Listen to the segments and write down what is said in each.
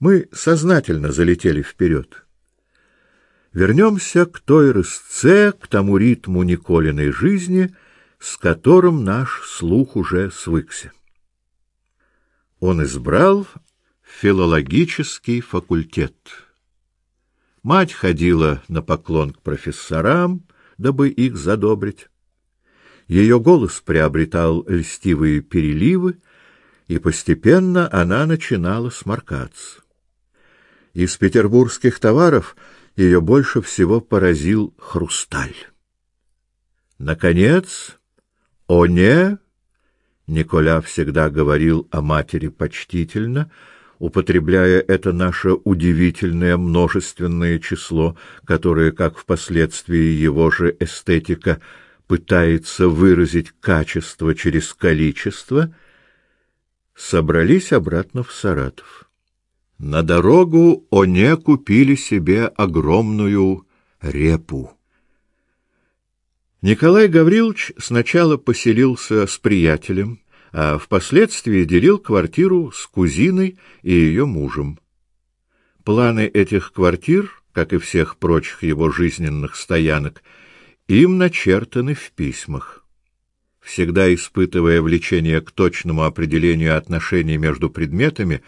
Мы сознательно залетели вперед. Вернемся к той рысце, к тому ритму Николиной жизни, с которым наш слух уже свыкся. Он избрал филологический факультет. Мать ходила на поклон к профессорам, дабы их задобрить. Ее голос приобретал льстивые переливы, и постепенно она начинала сморкаться. Из петербургских товаров ее больше всего поразил хрусталь. Наконец, о не, Николя всегда говорил о матери почтительно, употребляя это наше удивительное множественное число, которое, как впоследствии его же эстетика, пытается выразить качество через количество, собрались обратно в Саратов. На дорогу они купили себе огромную репу. Николай Гаврилович сначала поселился с приятелем, а впоследствии делил квартиру с кузиной и ее мужем. Планы этих квартир, как и всех прочих его жизненных стоянок, им начертаны в письмах. Всегда испытывая влечение к точному определению отношений между предметами,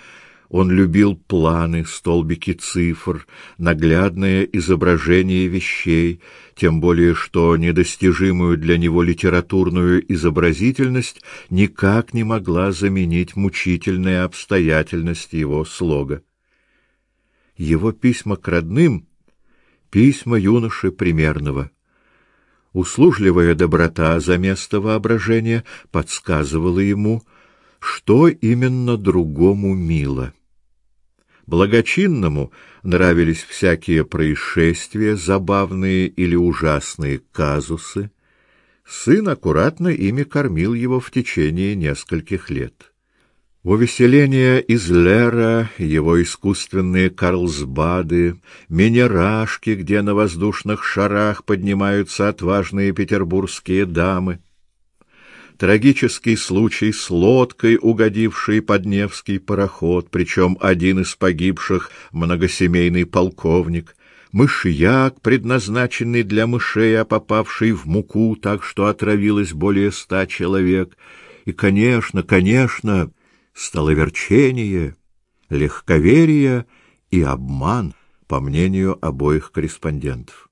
он любил планы, столбики цифр, наглядное изображение вещей, тем более что недостижимую для него литературную изобразительность никак не могла заменить мучительная обстоятельность его слога. Его письма к родным — письма юноши примерного. Услужливая доброта за место воображения подсказывала ему — что именно другому мило. Благочинному нравились всякие происшествия, забавные или ужасные казусы. Сын аккуратно ими кормил его в течение нескольких лет. Увеселение из Лера, его искусственные Карлсбады, минерашки, где на воздушных шарах поднимаются отважные петербургские дамы, трагический случай с лодкой, угодившей под Невский пароход, причем один из погибших многосемейный полковник, мышьяк, предназначенный для мышей, а попавший в муку, так что отравилось более ста человек, и, конечно, конечно, столоверчение, легковерие и обман, по мнению обоих корреспондентов.